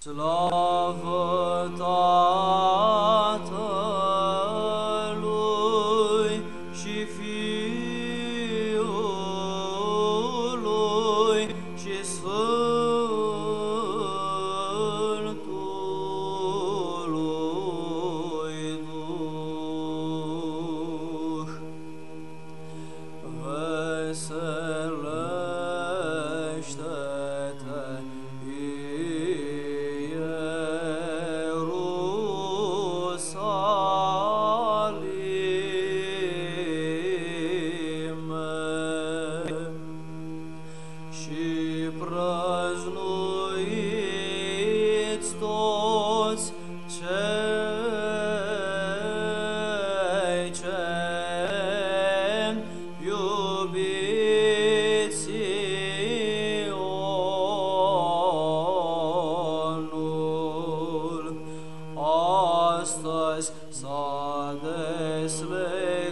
Slavă Tatălui și Fiului și Sfântului,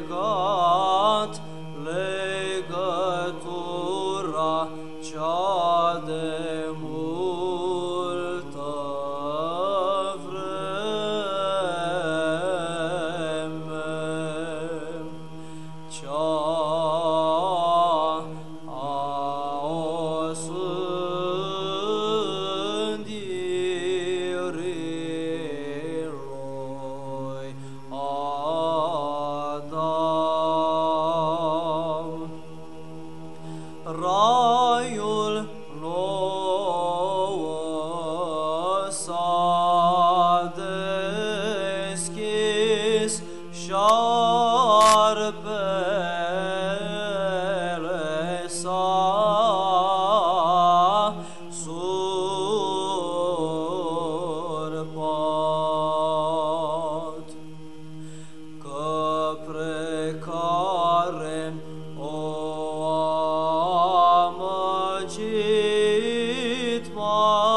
God.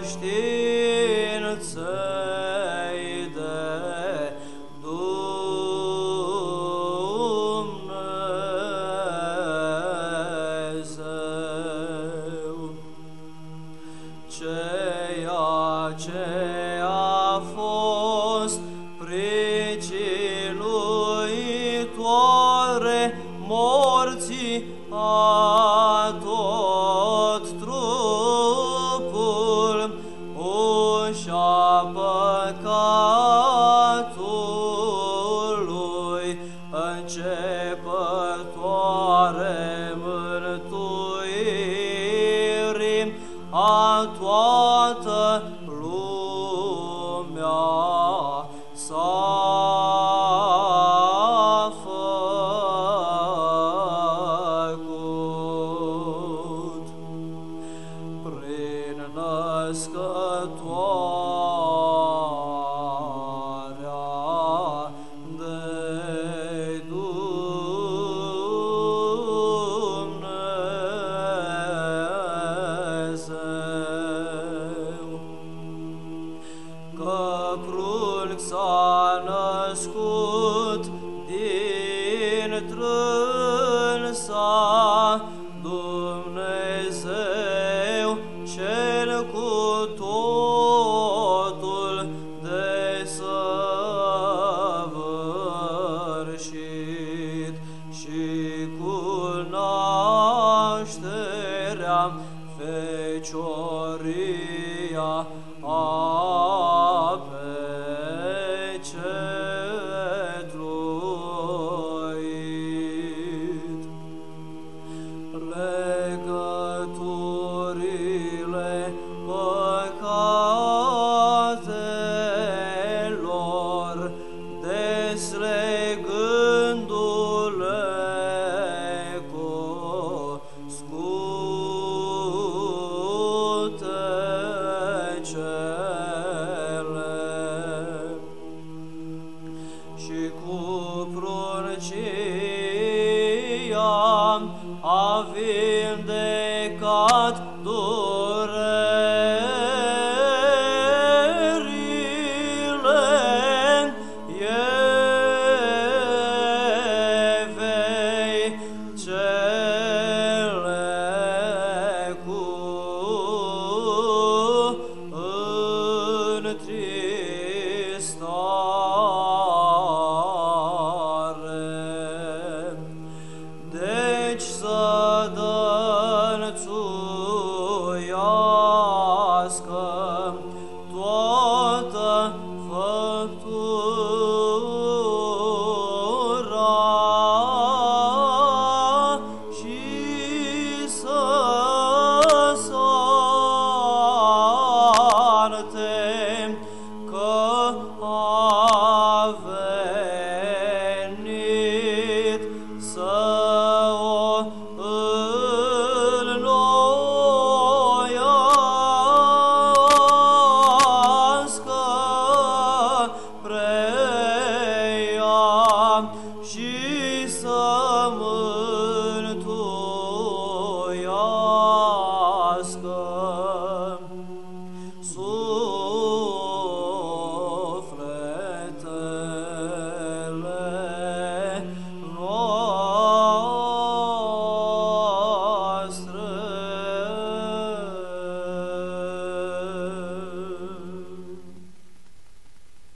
cunoștinței de Dumnezeu. Ceea ce necetuit. Legăturile păcatelor deslegându-le cu scutece. 十